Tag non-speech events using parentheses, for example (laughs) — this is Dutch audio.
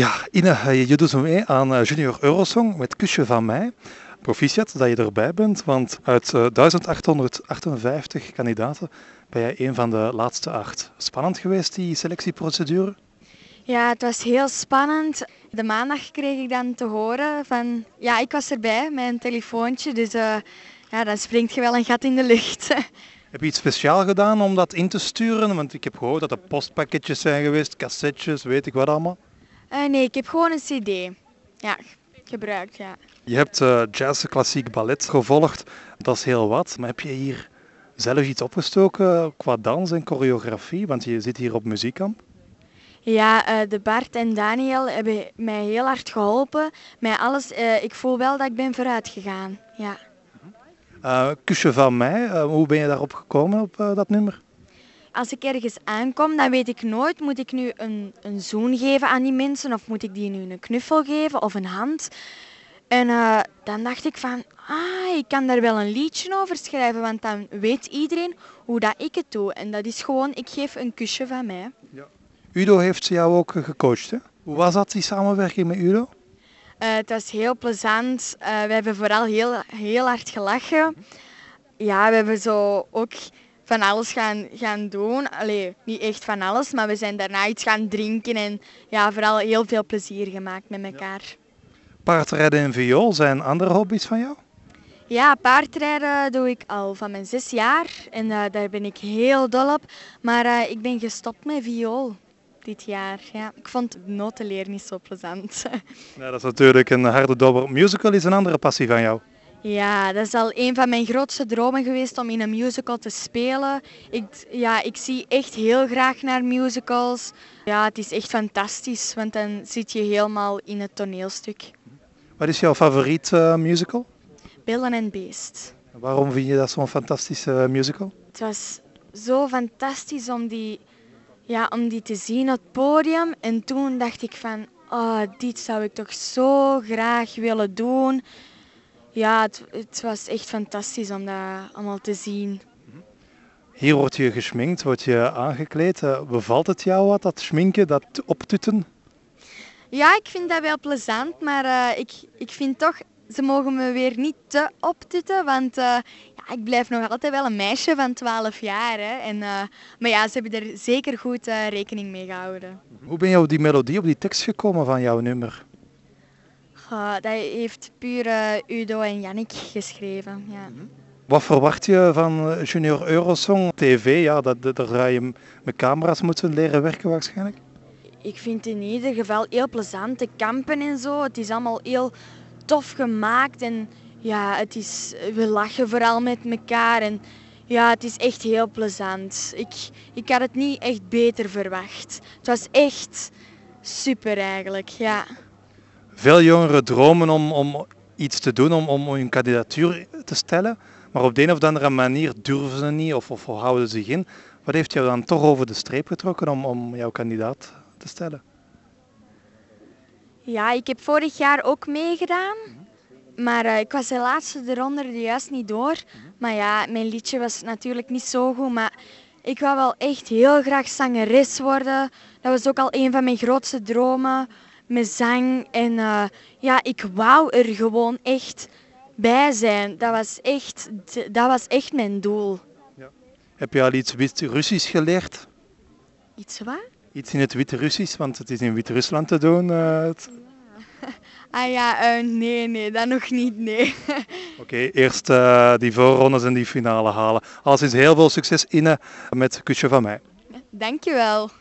Ja, Ine, eh, je doet mee aan eh, Junior Eurosong met Kusje van mij. Proficiat dat je erbij bent, want uit eh, 1858 kandidaten ben jij een van de laatste acht. Spannend geweest, die selectieprocedure? Ja, het was heel spannend. De maandag kreeg ik dan te horen van... Ja, ik was erbij met een telefoontje, dus eh, ja, dan springt je wel een gat in de lucht. (laughs) Heb je iets speciaal gedaan om dat in te sturen? Want ik heb gehoord dat er postpakketjes zijn geweest, cassettes, weet ik wat allemaal. Eh, nee, ik heb gewoon een cd. Ja, gebruikt, ja. Je hebt eh, jazz, klassiek ballet gevolgd, dat is heel wat. Maar heb je hier zelf iets opgestoken qua dans en choreografie? Want je zit hier op muziekkamp. Ja, eh, de Bart en Daniel hebben mij heel hard geholpen. Met alles, ik voel wel dat ik ben vooruit gegaan. Ja. Kusje van mij, hoe ben je daarop gekomen op dat nummer? Als ik ergens aankom, dan weet ik nooit, moet ik nu een, een zoen geven aan die mensen of moet ik die nu een knuffel geven of een hand? En eh, dan dacht ik van, ah, ik kan daar wel een liedje over schrijven, want dan weet iedereen hoe dat ik het doe. En dat is gewoon, ik geef een kusje van mij. Udo heeft jou ook eh, gecoacht, hè? Hoe was dat, die samenwerking met Udo? Eh, het was heel plezant. We hebben vooral heel, heel hard gelachen. Ja, we hebben zo ook van alles gaan, gaan doen. Allee, niet echt van alles, maar we zijn daarna iets gaan drinken en ja, vooral heel veel plezier gemaakt met elkaar. Paardrijden en viool zijn andere hobby's van jou? Ja, paardrijden doe ik al van mijn zes jaar en eh, daar ben ik heel dol op. Maar eh, ik ben gestopt met viool dit jaar. Ja. Ik vond notenleer niet zo plezant. (laughs) Ja, dat is natuurlijk een harde dobber. Musical is een andere passie van jou. Ja, dat is al een van mijn grootste dromen geweest om in een musical te spelen. Ik, ja, ik zie echt heel graag naar musicals. Ja, het is echt fantastisch, want dan zit je helemaal in het toneelstuk. Wat is jouw favoriet eh, musical? Billen en Beest. Waarom vind je dat zo'n fantastische eh, musical? Het was zo fantastisch om die, ja, om die te zien op het podium. En toen dacht ik van, oh, dit zou ik toch zo graag willen doen. Ja, het, het was echt fantastisch om dat allemaal te zien. Hier word je geschminkt, word je aangekleed. Eh, bevalt het jou wat, dat schminken, dat optutten? Ja, ik vind dat wel plezant, maar eh, ik, ik vind toch, ze mogen me weer niet te optutten, want eh, ja, ik blijf nog altijd wel een meisje van 12 jaar. Hè, en, maar ja, ze hebben er zeker goed rekening mee gehouden. Hoe ben je op die melodie, op die tekst gekomen van jouw nummer? Goh, dat heeft puur Udo en Jannik geschreven. Ja. Wat verwacht je van eh, Junior Eurosong TV? Ja, dat, dat, daar ga je met camera's moeten leren werken waarschijnlijk. Ik vind het in ieder geval heel plezant, de kampen en zo. Het is allemaal heel tof gemaakt en ja, het is, we lachen vooral met elkaar. En ja, het is echt heel plezant. Ik, ik had het niet echt beter verwacht. Het was echt super eigenlijk, ja. Veel jongeren dromen om, om iets te doen, om, om hun kandidatuur te stellen. Maar op de een of andere manier durven ze niet of, of houden ze zich in. Wat heeft jou dan toch over de streep getrokken om, om jouw kandidaat te stellen? Ja, ik heb vorig jaar ook meegedaan. Maar eh, ik was de laatste eronder er juist niet door. Maar ja, mijn liedje was natuurlijk niet zo goed. Maar ik wou wel echt heel graag zangeres worden. Dat was ook al een van mijn grootste dromen. Met zang. En eh, ja, ik wou er gewoon echt bij zijn. Dat was echt, dat was echt mijn doel. Heb je al iets Wit-Russisch geleerd? Iets wat? Iets in het Wit-Russisch, want het is in Wit-Rusland te doen. eh, het- (laughs) Ah ja, eh, nee, nee, dat nog niet, nee. (laughs) Oké, eerst die voorrondes en die finale halen. Alles is heel veel succes Inne met kusje van mij. Dankjewel.